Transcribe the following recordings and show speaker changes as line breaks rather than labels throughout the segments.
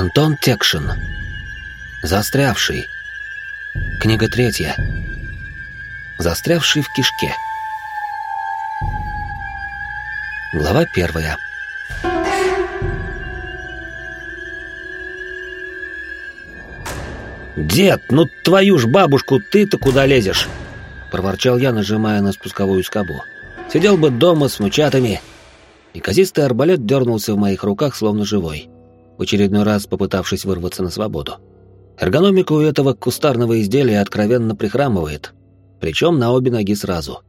Антон Текшин. Застрявший. Книга третья. Застрявший в кишке. Глава первая.
«Дед, ну твою ж бабушку, ты-то куда лезешь?» — проворчал я, нажимая на спусковую скобу. «Сидел бы дома с внучатами». Неказистый арбалет дернулся в моих руках, словно живой, в очередной раз попытавшись вырваться на свободу. Эргономика у этого кустарного изделия откровенно прихрамывает, причем на обе ноги сразу.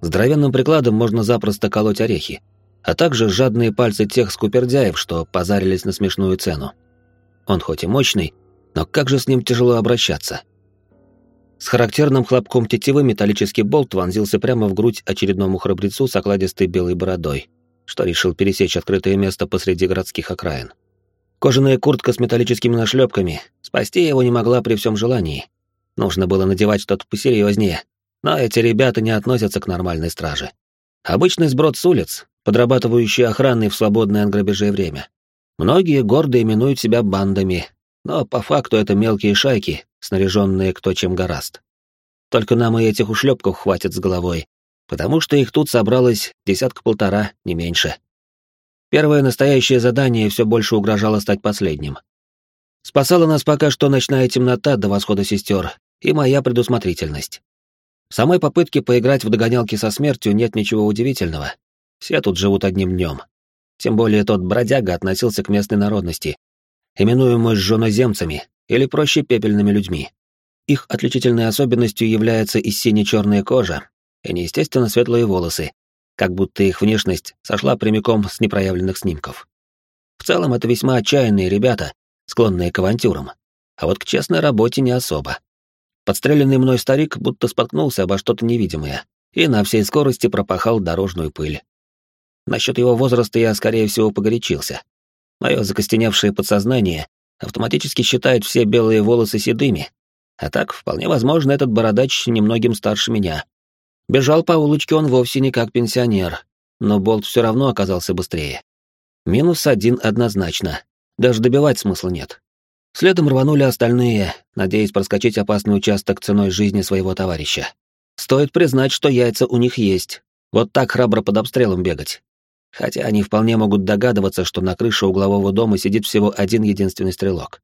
Здоровенным прикладом можно запросто колоть орехи, а также жадные пальцы тех скупердяев, что позарились на смешную цену. Он хоть и мощный, но как же с ним тяжело обращаться. С характерным хлопком тетивы металлический болт вонзился прямо в грудь очередному храбрецу с окладистой белой бородой, что решил пересечь открытое место посреди городских окраин. Кожаная куртка с металлическими нашлепками, спасти его не могла при всем желании. Нужно было надевать что-то посерьезнее, но эти ребята не относятся к нормальной страже. Обычный сброд с улиц, подрабатывающий охраной в свободное от грабежей время. Многие гордо именуют себя бандами, но по факту это мелкие шайки, снаряженные кто чем гораст. Только нам и этих ушлепков хватит с головой, потому что их тут собралось десятка-полтора, не меньше. Первое настоящее задание все больше угрожало стать последним. Спасала нас пока что ночная темнота до восхода сестер и моя предусмотрительность. В самой попытке поиграть в догонялки со смертью нет ничего удивительного. Все тут живут одним днем. Тем более тот бродяга относился к местной народности, именуемую жженоземцами или проще пепельными людьми. Их отличительной особенностью является и сине-черная кожа, и неестественно светлые волосы, как будто их внешность сошла прямиком с непроявленных снимков. В целом это весьма отчаянные ребята, склонные к авантюрам, а вот к честной работе не особо. Подстреленный мной старик будто споткнулся обо что-то невидимое и на всей скорости пропахал дорожную пыль. Насчет его возраста я, скорее всего, погорячился. Мое закостеневшее подсознание автоматически считает все белые волосы седыми, а так, вполне возможно, этот бородач немногим старше меня. Бежал по улочке он вовсе не как пенсионер, но болт все равно оказался быстрее. Минус один однозначно, даже добивать смысла нет. Следом рванули остальные, надеясь проскочить опасный участок ценой жизни своего товарища. Стоит признать, что яйца у них есть. Вот так храбро под обстрелом бегать хотя они вполне могут догадываться, что на крыше углового дома сидит всего один единственный стрелок.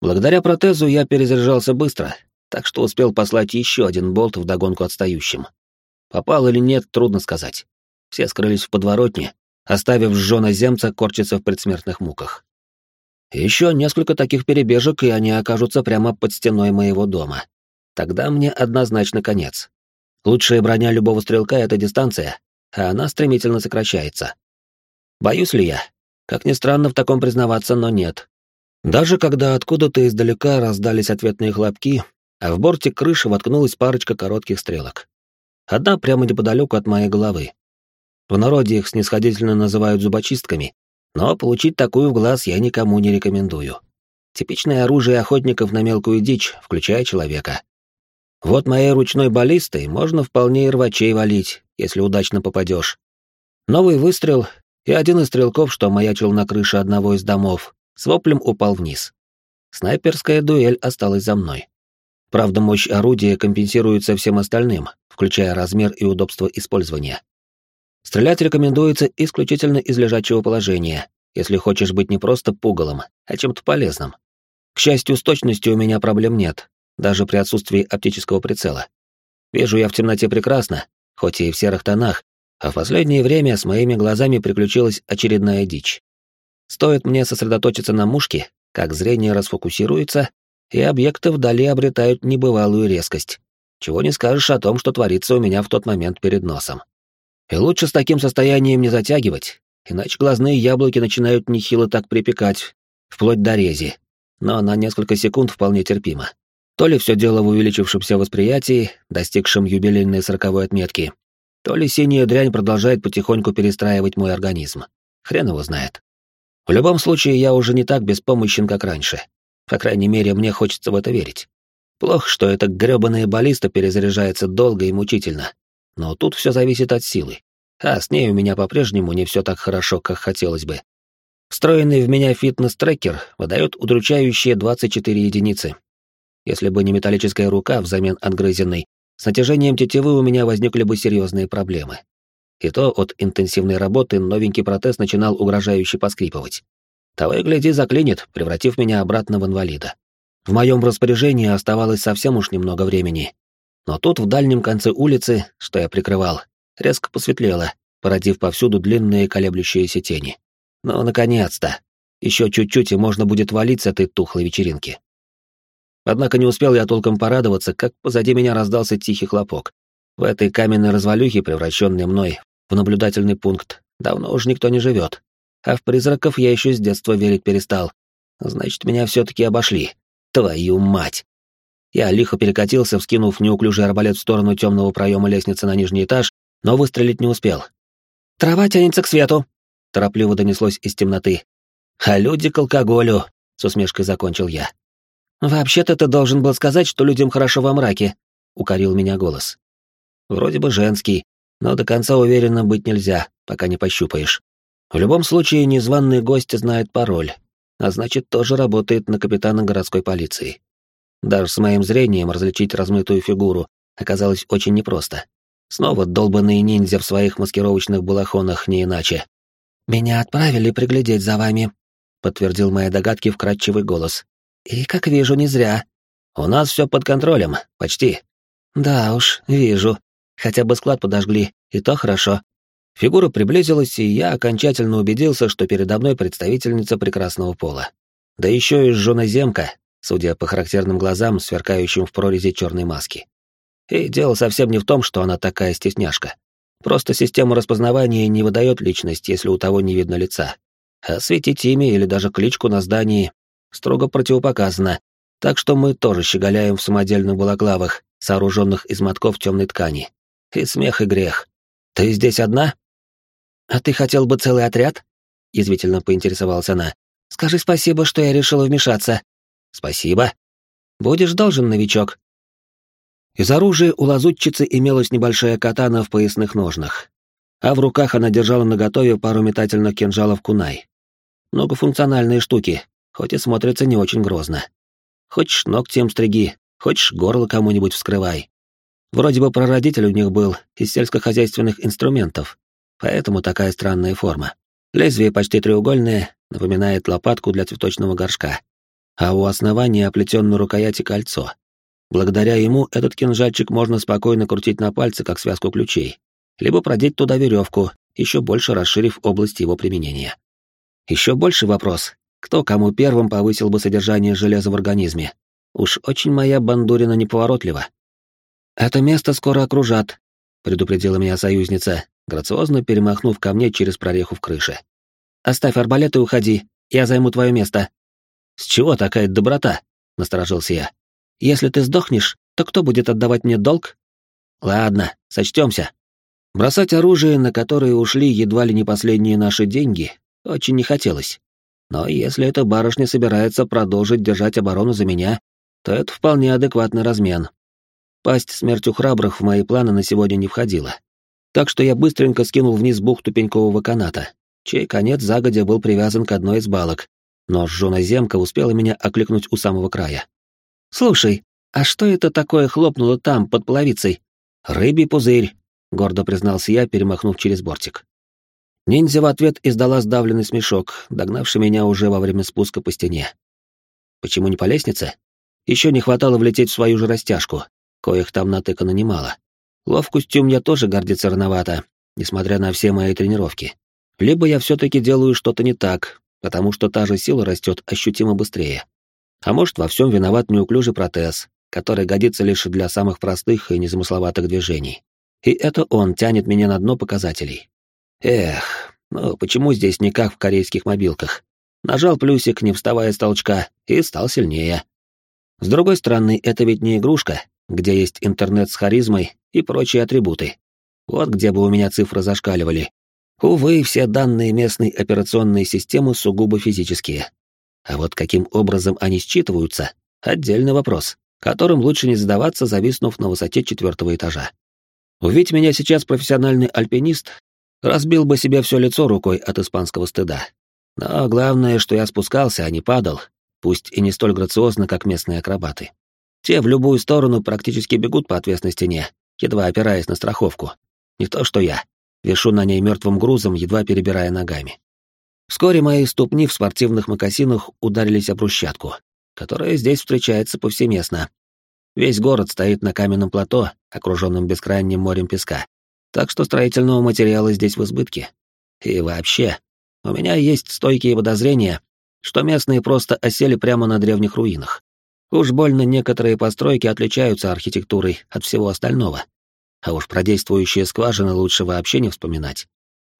Благодаря протезу я перезаряжался быстро, так что успел послать еще один болт в догонку отстающим. Попал или нет, трудно сказать. Все скрылись в подворотне, оставив жжёноземца корчиться в предсмертных муках. Еще несколько таких перебежек, и они окажутся прямо под стеной моего дома. Тогда мне однозначно конец. Лучшая броня любого стрелка — это дистанция, а она стремительно сокращается. Боюсь ли я? Как ни странно в таком признаваться, но нет. Даже когда откуда-то издалека раздались ответные хлопки, а в борте крыши воткнулась парочка коротких стрелок. Одна прямо неподалеку от моей головы. В народе их снисходительно называют зубочистками, но получить такую в глаз я никому не рекомендую. Типичное оружие охотников на мелкую дичь, включая человека. Вот моей ручной баллистой можно вполне и рвачей валить, если удачно попадешь. Новый выстрел, и один из стрелков, что маячил на крыше одного из домов, с воплем упал вниз. Снайперская дуэль осталась за мной. Правда, мощь орудия компенсируется всем остальным, включая размер и удобство использования. Стрелять рекомендуется исключительно из лежачего положения, если хочешь быть не просто пугалом, а чем-то полезным. К счастью, с точностью у меня проблем нет, даже при отсутствии оптического прицела. Вижу я в темноте прекрасно, хоть и в серых тонах, а в последнее время с моими глазами приключилась очередная дичь. Стоит мне сосредоточиться на мушке, как зрение расфокусируется, и объекты вдали обретают небывалую резкость. Чего не скажешь о том, что творится у меня в тот момент перед носом. И лучше с таким состоянием не затягивать, иначе глазные яблоки начинают нехило так припекать, вплоть до рези, но на несколько секунд вполне терпимо. То ли все дело в увеличившемся восприятии, достигшем юбилейной сороковой отметки, то ли синяя дрянь продолжает потихоньку перестраивать мой организм. Хрен его знает. В любом случае, я уже не так беспомощен, как раньше. По крайней мере, мне хочется в это верить. Плохо, что эта грёбаная баллиста перезаряжается долго и мучительно. Но тут все зависит от силы. А с ней у меня по-прежнему не все так хорошо, как хотелось бы. Встроенный в меня фитнес-трекер выдает удручающие 24 единицы. Если бы не металлическая рука взамен отгрызенной, с натяжением тетивы у меня возникли бы серьезные проблемы. И то от интенсивной работы новенький протез начинал угрожающе поскрипывать. Того и гляди, заклинит, превратив меня обратно в инвалида. В моем распоряжении оставалось совсем уж немного времени. Но тут, в дальнем конце улицы, что я прикрывал, резко посветлело, породив повсюду длинные колеблющиеся тени. Ну, наконец-то! Еще чуть-чуть, и можно будет валить с этой тухлой вечеринки. Однако не успел я толком порадоваться, как позади меня раздался тихий хлопок. В этой каменной развалюхе, превращенной мной в наблюдательный пункт, давно уж никто не живет. А в призраков я еще с детства верить перестал. Значит, меня все-таки обошли. Твою мать! Я лихо перекатился, вскинув неуклюжий арбалет в сторону темного проема лестницы на нижний этаж, но выстрелить не успел. «Трава тянется к свету!» — торопливо донеслось из темноты. «А люди к алкоголю!» — с усмешкой закончил я. «Вообще-то ты должен был сказать, что людям хорошо во мраке», — укорил меня голос. Вроде бы женский, но до конца уверенно быть нельзя, пока не пощупаешь. В любом случае, незваный гость знает пароль, а значит, тоже работает на капитана городской полиции. Даже с моим зрением различить размытую фигуру оказалось очень непросто. Снова долбанные ниндзя в своих маскировочных балахонах не иначе. «Меня отправили приглядеть за вами», — подтвердил мои догадки вкрадчивый голос. «И, как вижу, не зря. У нас все под контролем, почти». «Да уж, вижу. Хотя бы склад подожгли, и то хорошо». Фигура приблизилась, и я окончательно убедился, что передо мной представительница прекрасного пола. Да еще и жжёноземка, судя по характерным глазам, сверкающим в прорези черной маски. И дело совсем не в том, что она такая стесняшка. Просто система распознавания не выдает личность, если у того не видно лица. А светить имя или даже кличку на здании строго противопоказано, так что мы тоже щеголяем в самодельных балаклавах, сооруженных из мотков темной ткани. И смех, и грех. Ты здесь одна? А ты хотел бы целый отряд? Язвительно поинтересовалась она. Скажи спасибо, что я решила вмешаться. Спасибо. Будешь должен, новичок. Из оружия у лазутчицы имелась небольшая катана в поясных ножнах, а в руках она держала наготове пару метательных кинжалов кунай. Многофункциональные штуки, хоть и смотрятся не очень грозно. Хочешь ногтем стриги, хочешь горло кому-нибудь вскрывай. Вроде бы прародитель у них был из сельскохозяйственных инструментов, поэтому такая странная форма. Лезвие почти треугольное, напоминает лопатку для цветочного горшка, а у основания оплетённое рукояти кольцо. Благодаря ему этот кинжальчик можно спокойно крутить на пальце, как связку ключей, либо продеть туда веревку, еще больше расширив область его применения. Еще больше вопрос, кто кому первым повысил бы содержание железа в организме. Уж очень моя бандурина неповоротлива. «Это место скоро окружат», — предупредила меня союзница, грациозно перемахнув ко мне через прореху в крыше. «Оставь арбалет и уходи, я займу твое место». «С чего такая доброта?» — насторожился я. «Если ты сдохнешь, то кто будет отдавать мне долг?» «Ладно, сочтемся». Бросать оружие, на которое ушли едва ли не последние наши деньги, очень не хотелось. Но если эта барышня собирается продолжить держать оборону за меня, то это вполне адекватный размен. Пасть смертью храбрых в мои планы на сегодня не входила. Так что я быстренько скинул вниз бухту пенькового каната, чей конец загодя был привязан к одной из балок, но жжёная земка успела меня окликнуть у самого края. «Слушай, а что это такое хлопнуло там, под половицей?» «Рыбий пузырь», — гордо признался я, перемахнув через бортик. Ниндзя в ответ издала сдавленный смешок, догнавший меня уже во время спуска по стене. Почему не по лестнице? Еще не хватало влететь в свою же растяжку, коих там натыкано немало. Ловкостью мне тоже гордиться рановато, несмотря на все мои тренировки. Либо я все-таки делаю что-то не так, потому что та же сила растет ощутимо быстрее. А может, во всем виноват неуклюжий протез, который годится лишь для самых простых и незамысловатых движений. И это он тянет меня на дно показателей. Эх, ну почему здесь не как в корейских мобилках? Нажал плюсик, не вставая с толчка, и стал сильнее. С другой стороны, это ведь не игрушка, где есть интернет с харизмой и прочие атрибуты. Вот где бы у меня цифры зашкаливали. Увы, все данные местной операционной системы сугубо физические. А вот каким образом они считываются — отдельный вопрос, которым лучше не задаваться, зависнув на высоте четвертого этажа. Увидеть меня сейчас профессиональный альпинист, разбил бы себе все лицо рукой от испанского стыда. Но главное, что я спускался, а не падал, пусть и не столь грациозно, как местные акробаты. Те в любую сторону практически бегут по отвесной стене, едва опираясь на страховку. Не то что я. Вешу на ней мертвым грузом, едва перебирая ногами. Вскоре мои ступни в спортивных мокасинах ударились об брусчатку, которая здесь встречается повсеместно. Весь город стоит на каменном плато, окруженном бескрайним морем песка, так что строительного материала здесь в избытке. И вообще, у меня есть стойкие подозрения, что местные просто осели прямо на древних руинах. Уж больно некоторые постройки отличаются архитектурой от всего остального. А уж про действующие скважины лучше вообще не вспоминать.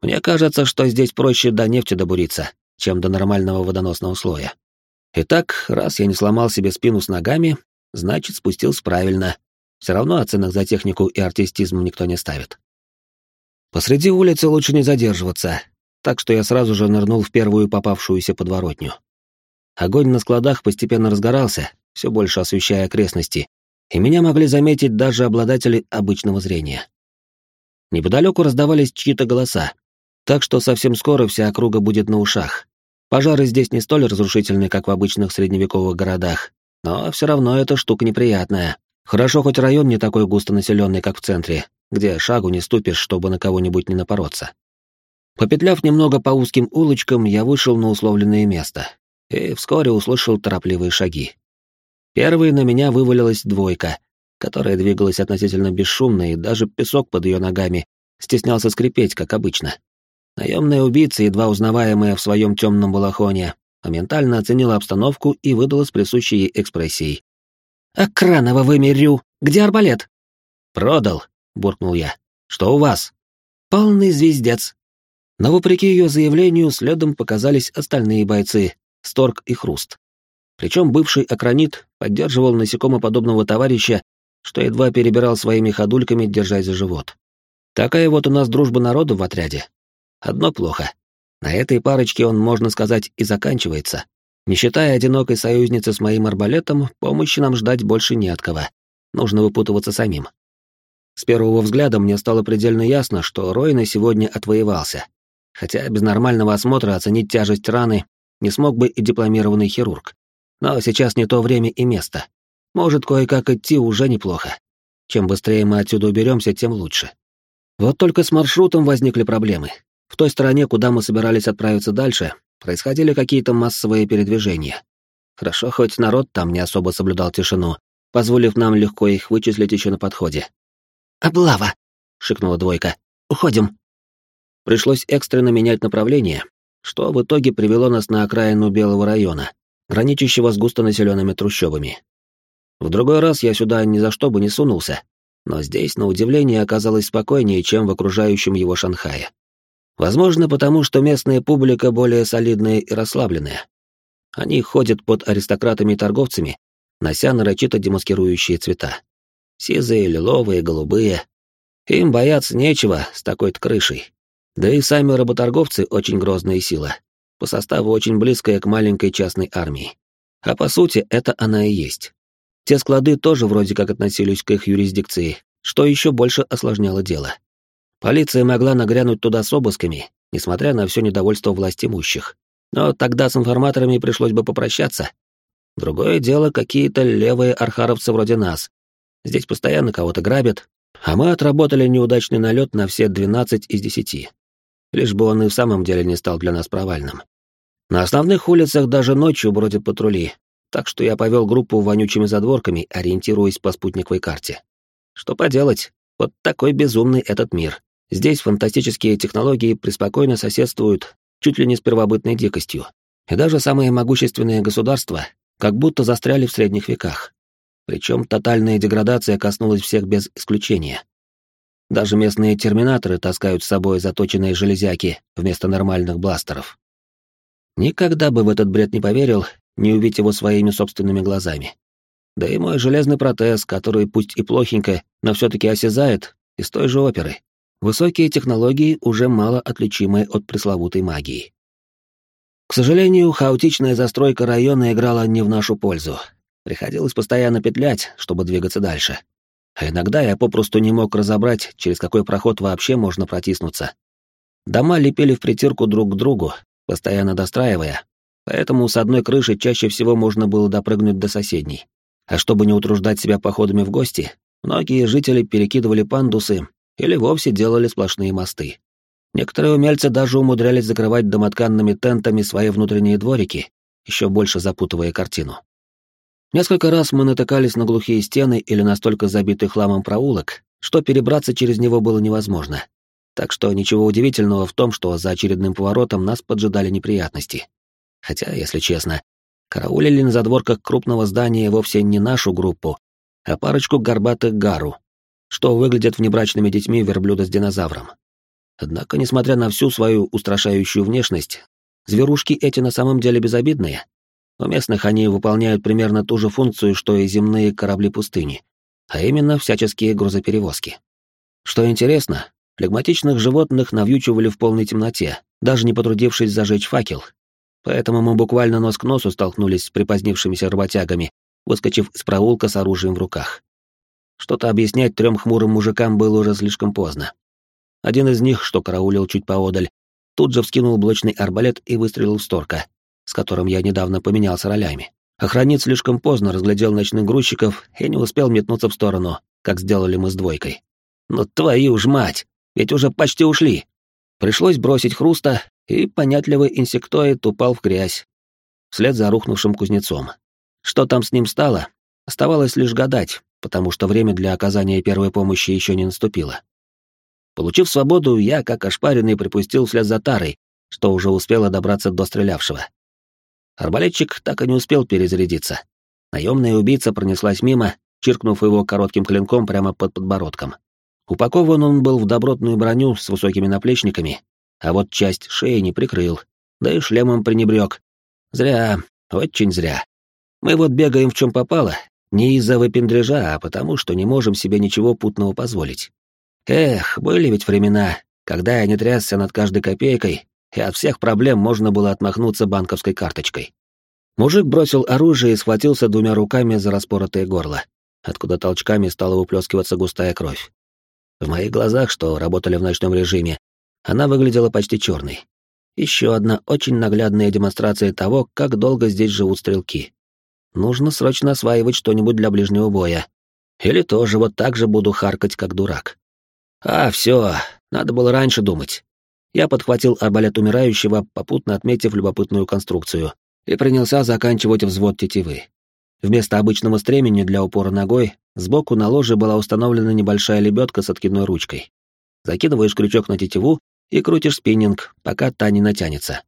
Мне кажется, что здесь проще до нефти добуриться, чем до нормального водоносного слоя. Итак, раз я не сломал себе спину с ногами, значит, спустился правильно. Все равно оценок за технику и артистизм никто не ставит. Посреди улицы лучше не задерживаться, так что я сразу же нырнул в первую попавшуюся подворотню. Огонь на складах постепенно разгорался, все больше освещая окрестности, и меня могли заметить даже обладатели обычного зрения. Неподалеку раздавались чьи-то голоса, так что совсем скоро вся округа будет на ушах. Пожары здесь не столь разрушительны, как в обычных средневековых городах, но все равно эта штука неприятная. Хорошо, хоть район не такой густонаселенный, как в центре, где шагу не ступишь, чтобы на кого-нибудь не напороться. Попетляв немного по узким улочкам, я вышел на условленное место и вскоре услышал торопливые шаги. Первой на меня вывалилась двойка, которая двигалась относительно бесшумно, и даже песок под ее ногами стеснялся скрипеть, как обычно. Наемная убийца, едва узнаваемая в своем темном балахоне, моментально оценила обстановку и выдала с присущей ей экспрессией. «Акранова вымерю! Где арбалет?» «Продал», — буркнул я. «Что у вас?» «Полный звездец». Но вопреки ее заявлению, следом показались остальные бойцы, Сторг и Хруст. Причем бывший акронит поддерживал насекомоподобного товарища, что едва перебирал своими ходульками, держась за живот. Такая вот у нас дружба народа в отряде. Одно плохо. На этой парочке он, можно сказать, и заканчивается. Не считая одинокой союзницы с моим арбалетом, помощи нам ждать больше не от кого. Нужно выпутываться самим. С первого взгляда мне стало предельно ясно, что Ройна сегодня отвоевался. Хотя без нормального осмотра оценить тяжесть раны не смог бы и дипломированный хирург. Но сейчас не то время и место. Может, кое-как идти уже неплохо. Чем быстрее мы отсюда уберемся, тем лучше. Вот только с маршрутом возникли проблемы. В той стороне, куда мы собирались отправиться дальше, происходили какие-то массовые передвижения. Хорошо, хоть народ там не особо соблюдал тишину, позволив нам легко их вычислить еще на подходе. «Облава!» — шикнула двойка. «Уходим!» Пришлось экстренно менять направление, что в итоге привело нас на окраину Белого района, граничащего с густонаселенными трущобами. В другой раз я сюда ни за что бы не сунулся, но здесь, на удивление, оказалось спокойнее, чем в окружающем его Шанхае. Возможно, потому что местная публика более солидная и расслабленная. Они ходят под аристократами и торговцами, нося нарочито демаскирующие цвета. Сизые, лиловые, голубые. Им бояться нечего с такой-то крышей. Да и сами работорговцы очень грозная сила, по составу очень близкая к маленькой частной армии. А по сути, это она и есть. Те склады тоже вроде как относились к их юрисдикции, что еще больше осложняло дело. Полиция могла нагрянуть туда с обысками, несмотря на все недовольство власть имущих. Но тогда с информаторами пришлось бы попрощаться. Другое дело, какие-то левые архаровцы вроде нас. Здесь постоянно кого-то грабят, а мы отработали неудачный налет на все 12 из 10 лишь бы он и в самом деле не стал для нас провальным. На основных улицах даже ночью бродят патрули, так что я повел группу вонючими задворками, ориентируясь по спутниковой карте. Что поделать, вот такой безумный этот мир. Здесь фантастические технологии преспокойно соседствуют чуть ли не с первобытной дикостью. И даже самые могущественные государства как будто застряли в средних веках. Причем тотальная деградация коснулась всех без исключения. Даже местные терминаторы таскают с собой заточенные железяки вместо нормальных бластеров. Никогда бы в этот бред не поверил, не увидеть его своими собственными глазами. Да и мой железный протез, который пусть и плохенько, но все-таки осязает, из той же оперы. Высокие технологии, уже мало отличимые от пресловутой магии. К сожалению, хаотичная застройка района играла не в нашу пользу. Приходилось постоянно петлять, чтобы двигаться дальше. А иногда я попросту не мог разобрать, через какой проход вообще можно протиснуться. Дома лепили в притирку друг к другу, постоянно достраивая, поэтому с одной крыши чаще всего можно было допрыгнуть до соседней. А чтобы не утруждать себя походами в гости, многие жители перекидывали пандусы или вовсе делали сплошные мосты. Некоторые умельцы даже умудрялись закрывать домотканными тентами свои внутренние дворики, еще больше запутывая картину. Несколько раз мы натыкались на глухие стены или настолько забитый хламом проулок, что перебраться через него было невозможно. Так что ничего удивительного в том, что за очередным поворотом нас поджидали неприятности. Хотя, если честно, караулили на задворках крупного здания вовсе не нашу группу, а парочку горбатых гару, что выглядят внебрачными детьми верблюда с динозавром. Однако, несмотря на всю свою устрашающую внешность, зверушки эти на самом деле безобидные. У местных они выполняют примерно ту же функцию, что и земные корабли пустыни, а именно всяческие грузоперевозки. Что интересно, флегматичных животных навьючивали в полной темноте, даже не потрудившись зажечь факел. Поэтому мы буквально нос к носу столкнулись с припозднившимися работягами, выскочив из проулка с оружием в руках. Что-то объяснять трем хмурым мужикам было уже слишком поздно. Один из них, что караулил чуть поодаль, тут же вскинул блочный арбалет и выстрелил в Сторка, с которым я недавно поменялся ролями. Охранник слишком поздно разглядел ночных грузчиков и не успел метнуться в сторону, как сделали мы с двойкой. «Ну твою ж мать! Ведь уже почти ушли!» Пришлось бросить хруста, и понятливый инсектоид упал в грязь, вслед за рухнувшим кузнецом. Что там с ним стало, оставалось лишь гадать, потому что время для оказания первой помощи еще не наступило. Получив свободу, я, как ошпаренный, припустил вслед за Тарой, что уже успела добраться до стрелявшего. Арбалетчик так и не успел перезарядиться. Наемная убийца пронеслась мимо, чиркнув его коротким клинком прямо под подбородком. Упакован он был в добротную броню с высокими наплечниками, а вот часть шеи не прикрыл, да и шлемом пренебрег. Зря, очень зря. Мы вот бегаем в чем попало, не из-за выпендрежа, а потому что не можем себе ничего путного позволить. Эх, были ведь времена, когда я не трясся над каждой копейкой, и от всех проблем можно было отмахнуться банковской карточкой. Мужик бросил оружие и схватился двумя руками за распоротое горло, откуда толчками стала выплескиваться густая кровь. В моих глазах, что работали в ночном режиме, она выглядела почти черной. Еще одна очень наглядная демонстрация того, как долго здесь живут стрелки. Нужно срочно осваивать что-нибудь для ближнего боя. Или тоже вот так же буду харкать, как дурак. А, все, надо было раньше думать. Я подхватил арбалет умирающего, попутно отметив любопытную конструкцию, и принялся заканчивать взвод тетивы. Вместо обычного стремени для упора ногой, сбоку на ложе была установлена небольшая лебедка с откидной ручкой. Закидываешь крючок на тетиву и крутишь спиннинг, пока та не натянется.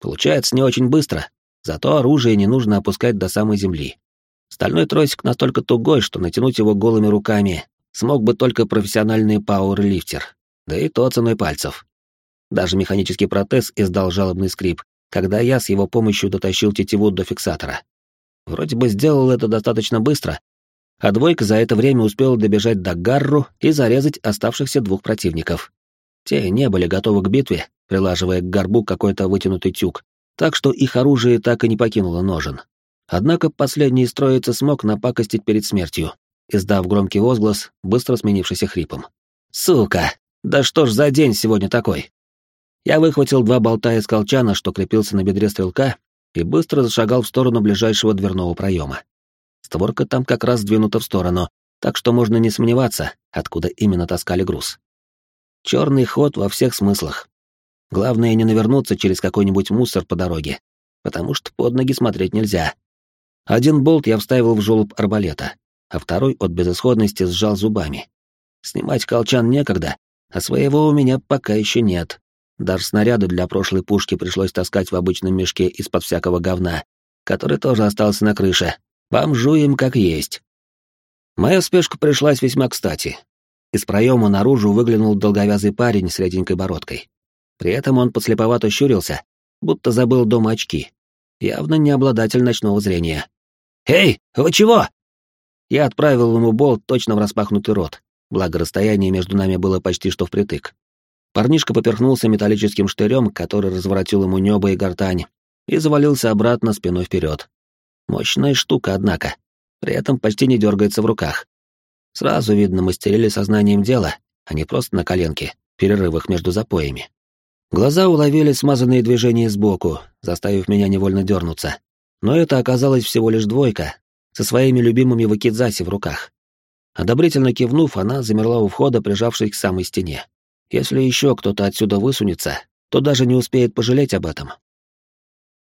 Получается не очень быстро, зато оружие не нужно опускать до самой земли. Стальной тросик настолько тугой, что натянуть его голыми руками смог бы только профессиональный пауэрлифтер, да и то ценой пальцев. Даже механический протез издал жалобный скрип, когда я с его помощью дотащил тетиву до фиксатора. Вроде бы сделал это достаточно быстро, а двойка за это время успел добежать до Гарру и зарезать оставшихся двух противников. Те не были готовы к битве, прилаживая к горбу какой-то вытянутый тюк, так что их оружие так и не покинуло ножен. Однако последний строиться смог напакостить перед смертью, издав громкий возглас, быстро сменившийся хрипом. «Сука! Да что ж за день сегодня такой?» Я выхватил два болта из колчана, что крепился на бедре стрелка, и быстро зашагал в сторону ближайшего дверного проема. Створка там как раз сдвинута в сторону, так что можно не сомневаться, откуда именно таскали груз. Черный ход во всех смыслах. Главное не навернуться через какой-нибудь мусор по дороге, потому что под ноги смотреть нельзя. Один болт я вставил в желоб арбалета, а второй от безысходности сжал зубами. Снимать колчан некогда, а своего у меня пока еще нет. Даже снаряды для прошлой пушки пришлось таскать в обычном мешке из-под всякого говна, который тоже остался на крыше. Бомжуем как есть. Моя спешка пришлась весьма кстати. Из проема наружу выглянул долговязый парень с реденькой бородкой. При этом он подслеповато щурился, будто забыл дома очки. Явно не обладатель ночного зрения. «Эй, вы чего?» Я отправил ему болт точно в распахнутый рот, благо расстояние между нами было почти что впритык. Парнишка поперхнулся металлическим штырем, который разворотил ему небо и гортань, и завалился обратно спиной вперед. Мощная штука, однако. При этом почти не дергается в руках. Сразу видно, мастерили сознанием дела, а не просто на коленке, перерывах между запоями. Глаза уловили смазанные движения сбоку, заставив меня невольно дернуться. Но это оказалось всего лишь двойка, со своими любимыми вакидзаси в руках. Одобрительно кивнув, она замерла у входа, прижавшись к самой стене. Если еще кто-то отсюда высунется, то даже не успеет пожалеть об этом.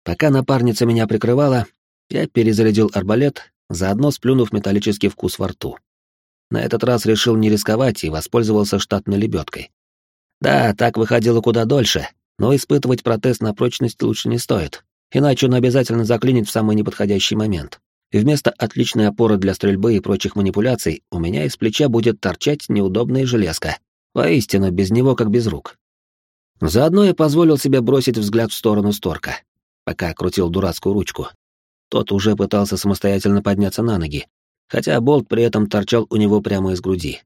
Пока напарница меня прикрывала, я перезарядил арбалет, заодно сплюнув металлический вкус во рту. На этот раз решил не рисковать и воспользовался штатной лебедкой. Да, так выходило куда дольше, но испытывать протез на прочность лучше не стоит, иначе он обязательно заклинит в самый неподходящий момент. И вместо отличной опоры для стрельбы и прочих манипуляций у меня из плеча будет торчать неудобная железка. Воистину, без него как без рук. Заодно я позволил себе бросить взгляд в сторону Сторка, пока крутил дурацкую ручку. Тот уже пытался самостоятельно подняться на ноги, хотя болт при этом торчал у него прямо из груди.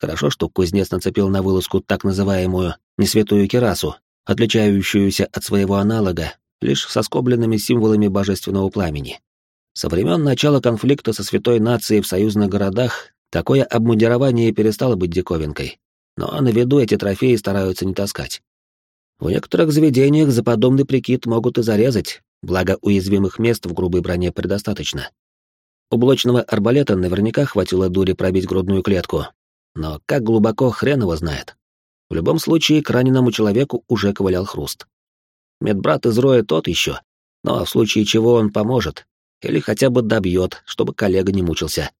Хорошо, что кузнец нацепил на вылазку так называемую несвятую керасу, отличающуюся от своего аналога лишь со скобленными символами божественного пламени. Со времен начала конфликта со святой нацией в союзных городах такое обмундирование перестало быть диковинкой, но на виду эти трофеи стараются не таскать. В некоторых заведениях за подобный прикид могут и зарезать, благо уязвимых мест в грубой броне предостаточно. У блочного арбалета наверняка хватило дури пробить грудную клетку, но как глубоко хрен его знает. В любом случае, к раненому человеку уже ковылял хруст. Медбрат из роя тот еще, но в случае чего он поможет, или хотя бы добьет, чтобы коллега не мучился.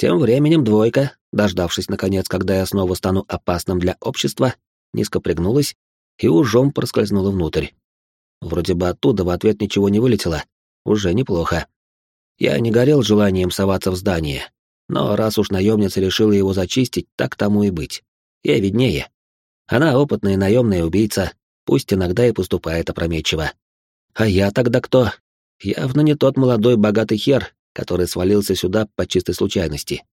Тем временем двойка, дождавшись наконец, когда я снова стану опасным для общества, низко пригнулась и ужом проскользнула внутрь. Вроде бы оттуда в ответ ничего не вылетело. Уже неплохо. Я не горел желанием соваться в здание, но раз уж наемница решила его зачистить, так тому и быть. Я виднее. Она опытная наемная убийца, пусть иногда и поступает опрометчиво. А я тогда кто? Явно не тот молодой богатый хер, который свалился сюда по чистой случайности.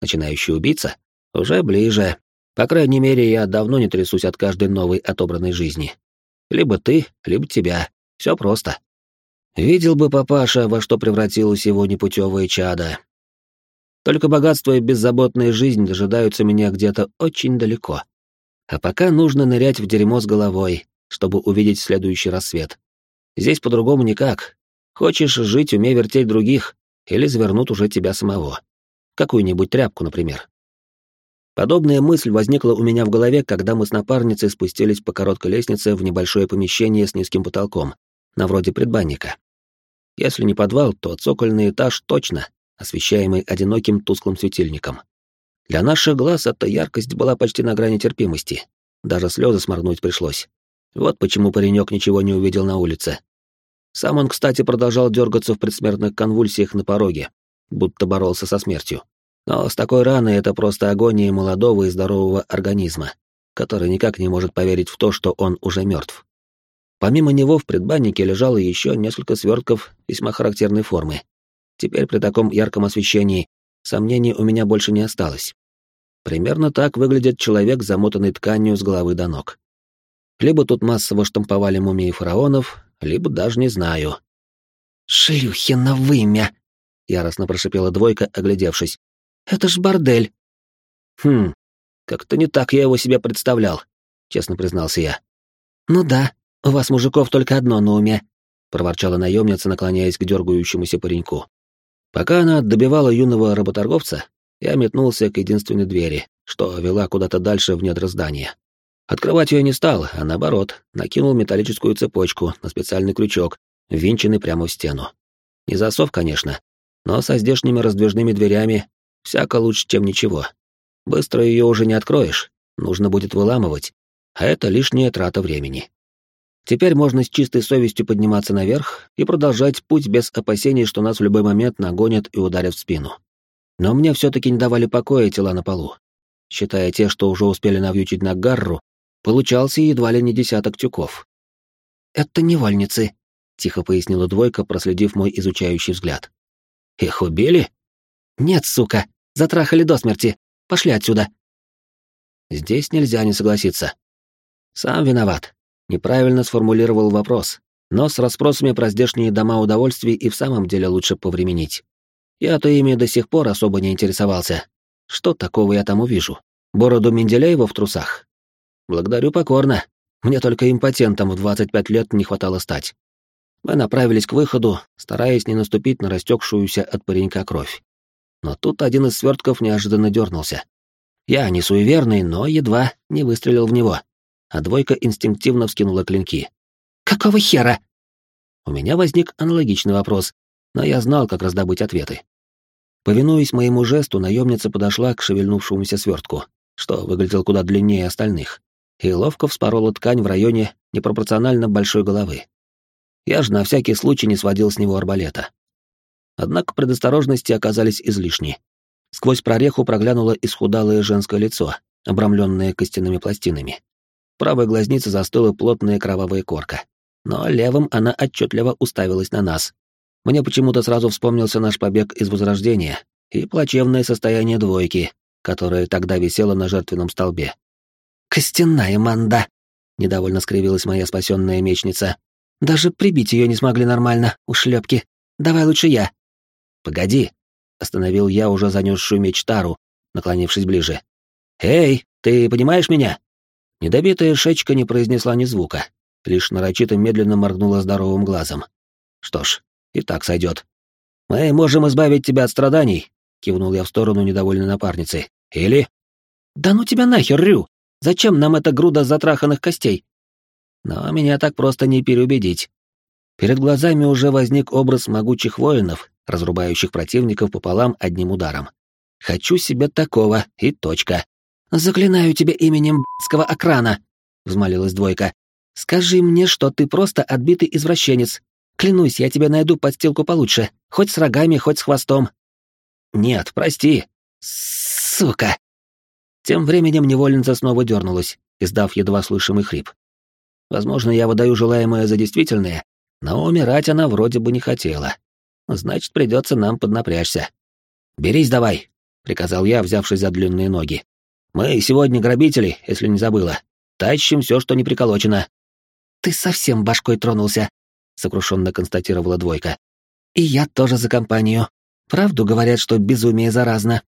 Начинающий убийца? Уже ближе. По крайней мере, я давно не трясусь от каждой новой отобранной жизни. Либо ты, либо тебя. Все просто. Видел бы папаша, во что превратилось его непутевое чадо. Только богатство и беззаботная жизнь дожидаются меня где-то очень далеко. А пока нужно нырять в дерьмо с головой, чтобы увидеть следующий рассвет. Здесь по-другому никак. Хочешь жить, умей вертеть других, или завернут уже тебя самого. Какую-нибудь тряпку, например. Подобная мысль возникла у меня в голове, когда мы с напарницей спустились по короткой лестнице в небольшое помещение с низким потолком, на вроде предбанника. Если не подвал, то цокольный этаж точно, освещаемый одиноким тусклым светильником. Для наших глаз эта яркость была почти на грани терпимости. Даже слезы сморгнуть пришлось. Вот почему паренек ничего не увидел на улице. Сам он, кстати, продолжал дергаться в предсмертных конвульсиях на пороге, будто боролся со смертью. Но с такой раной это просто агония молодого и здорового организма, который никак не может поверить в то, что он уже мертв. Помимо него в предбаннике лежало еще несколько свертков весьма характерной формы. Теперь при таком ярком освещении сомнений у меня больше не осталось. Примерно так выглядит человек, замотанный тканью с головы до ног. Либо тут массово штамповали мумии фараонов, либо даже не знаю.
«Шлюхина вымя!» — яростно прошипела двойка, оглядевшись. Это ж бордель.
Хм, как-то не так я его себе представлял, честно признался я.
Ну да, у вас, мужиков, только одно на уме,
проворчала наемница, наклоняясь к дергающемуся пареньку. Пока она добивала юного работорговца, я метнулся к единственной двери, что вела куда-то дальше в недра здания. Открывать ее не стал, а наоборот, накинул металлическую цепочку на специальный крючок, ввинченный прямо в стену. Не засов, конечно, но со здешними раздвижными дверями Всяко лучше, чем ничего. Быстро ее уже не откроешь, нужно будет выламывать, а это лишняя трата времени. Теперь можно с чистой совестью подниматься наверх и продолжать путь без опасений, что нас в любой момент нагонят и ударят в спину. Но мне все-таки не давали покоя тела на полу. Считая те, что уже успели навьючить на гарру, получался едва ли не десяток тюков.
«Это невольницы», — тихо пояснила двойка, проследив мой изучающий взгляд.
«Их убили?»
«Нет, сука, затрахали до смерти. Пошли отсюда».
Здесь нельзя не согласиться. Сам виноват. Неправильно сформулировал вопрос. Но с расспросами про здешние дома удовольствий и в самом деле лучше повременить. Я-то ими до сих пор особо не интересовался. Что такого я там увижу? Бороду Менделеева в трусах? Благодарю покорно. Мне только импотентом в 25 лет не хватало стать. Мы направились к выходу, стараясь не наступить на растекшуюся от паренька кровь. Но тут один из свертков неожиданно дернулся. Я не суеверный, но едва не выстрелил в него, а двойка инстинктивно вскинула клинки. «Какого хера?» У меня возник аналогичный вопрос, но я знал, как раздобыть ответы. Повинуясь моему жесту, наемница подошла к шевельнувшемуся свертку, что выглядел куда длиннее остальных, и ловко вспорола ткань в районе непропорционально большой головы. Я же на всякий случай не сводил с него арбалета. Однако предосторожности оказались излишни. Сквозь прореху проглянуло исхудалое женское лицо, обрамленное костяными пластинами. Правой глазнице застыла плотная кровавая корка. Но левым она отчетливо уставилась на нас. Мне почему-то сразу вспомнился наш побег из Возрождения и плачевное состояние двойки, которая тогда висела на жертвенном столбе. «Костяная манда!» — недовольно скривилась моя спасенная мечница. «Даже прибить ее не смогли нормально, ушлепки. Давай лучше я». «Погоди», — остановил я уже занесшую меч Тару, наклонившись ближе. «Эй, ты понимаешь меня?» Недобитая шечка не произнесла ни звука, лишь нарочито медленно моргнула здоровым глазом. «Что ж, и так сойдет. Мы можем избавить тебя от страданий», — кивнул я в сторону недовольной напарницы. «Или...» «Да ну тебя нахер, Рю! Зачем нам эта груда затраханных костей?» Но меня так просто не переубедить. Перед глазами уже возник образ могучих воинов, разрубающих противников пополам одним ударом. Хочу себе такого, и точка. «Заклинаю тебя именем б***ского окрана», — взмолилась двойка. «Скажи мне, что ты просто отбитый извращенец. Клянусь, я тебе найду подстилку получше, хоть с рогами, хоть с хвостом». «Нет, прости». «Сука!» Тем временем невольница снова дернулась, издав едва слышимый хрип. Возможно, я выдаю желаемое за действительное, но умирать она вроде бы не хотела. Значит, придется нам поднапрячься. «Берись давай», — приказал я, взявшись за длинные ноги. «Мы сегодня грабители, если не забыла. Тащим все, что не приколочено». «Ты совсем башкой тронулся», — сокрушенно констатировала двойка. «И я тоже за компанию. Правду говорят, что безумие заразно».